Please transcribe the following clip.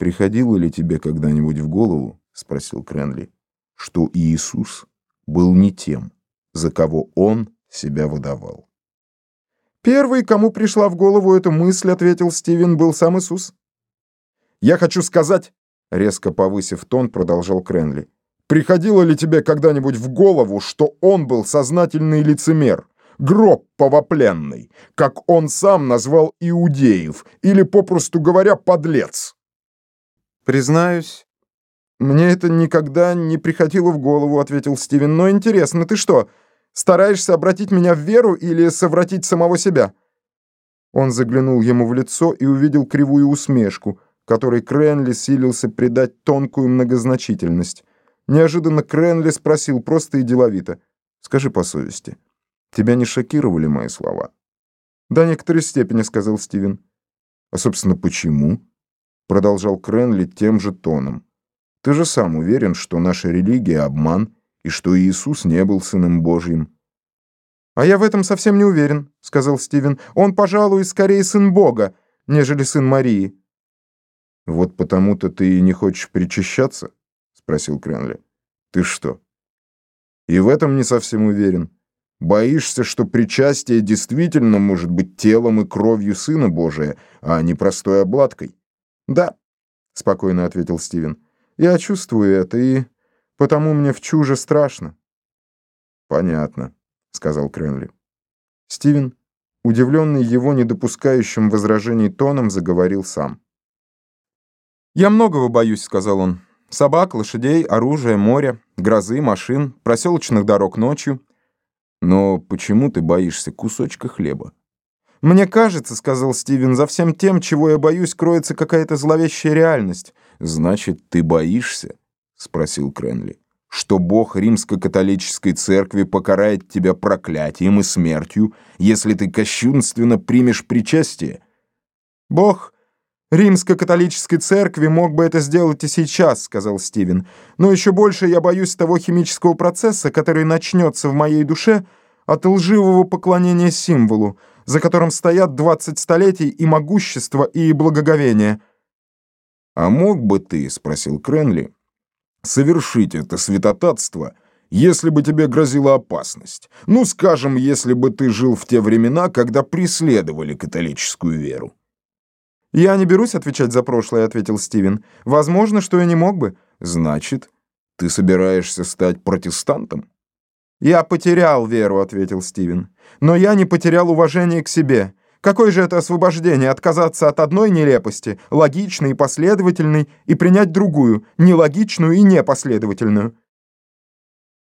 «Приходило ли тебе когда-нибудь в голову, — спросил Кренли, — что Иисус был не тем, за кого Он себя выдавал?» «Первый, кому пришла в голову эта мысль, — ответил Стивен, — был сам Иисус». «Я хочу сказать, — резко повысив тон, продолжал Кренли, — приходило ли тебе когда-нибудь в голову, что он был сознательный лицемер, гроб повопленный, как он сам назвал иудеев, или, попросту говоря, подлец?» «Признаюсь, мне это никогда не приходило в голову», — ответил Стивен. «Но интересно, ты что, стараешься обратить меня в веру или совратить самого себя?» Он заглянул ему в лицо и увидел кривую усмешку, которой Кренли силился придать тонкую многозначительность. Неожиданно Кренли спросил просто и деловито. «Скажи по совести, тебя не шокировали мои слова?» «До некоторой степени», — сказал Стивен. «А, собственно, почему?» Продолжал Кренли тем же тоном. Ты же сам уверен, что наша религия обман и что Иисус не был сыном Божьим. А я в этом совсем не уверен, сказал Стивен. Он, пожалуй, скорее сын Бога, нежели сын Марии. Вот потому-то ты и не хочешь причащаться? спросил Кренли. Ты что? И в этом не совсем уверен. Боишься, что причастие действительно может быть телом и кровью Сына Божия, а не простой обладкой? «Да», — спокойно ответил Стивен. «Я чувствую это, и потому мне в чуже страшно». «Понятно», — сказал Кренли. Стивен, удивленный его недопускающим возражений тоном, заговорил сам. «Я многого боюсь», — сказал он. «Собак, лошадей, оружия, моря, грозы, машин, проселочных дорог ночью». «Но почему ты боишься кусочка хлеба?» «Мне кажется, — сказал Стивен, — за всем тем, чего я боюсь, кроется какая-то зловещая реальность». «Значит, ты боишься?» — спросил Кренли. «Что Бог римско-католической церкви покарает тебя проклятием и смертью, если ты кощунственно примешь причастие?» «Бог римско-католической церкви мог бы это сделать и сейчас», — сказал Стивен. «Но еще больше я боюсь того химического процесса, который начнется в моей душе от лживого поклонения символу, за которым стоят 20 столетий и могущество, и благоговение. «А мог бы ты, — спросил Кренли, — совершить это святотатство, если бы тебе грозила опасность? Ну, скажем, если бы ты жил в те времена, когда преследовали католическую веру?» «Я не берусь отвечать за прошлое», — ответил Стивен. «Возможно, что я не мог бы». «Значит, ты собираешься стать протестантом?» «Я потерял веру», — ответил Стивен. «Но я не потерял уважение к себе. Какое же это освобождение, отказаться от одной нелепости, логичной и последовательной, и принять другую, нелогичную и непоследовательную?»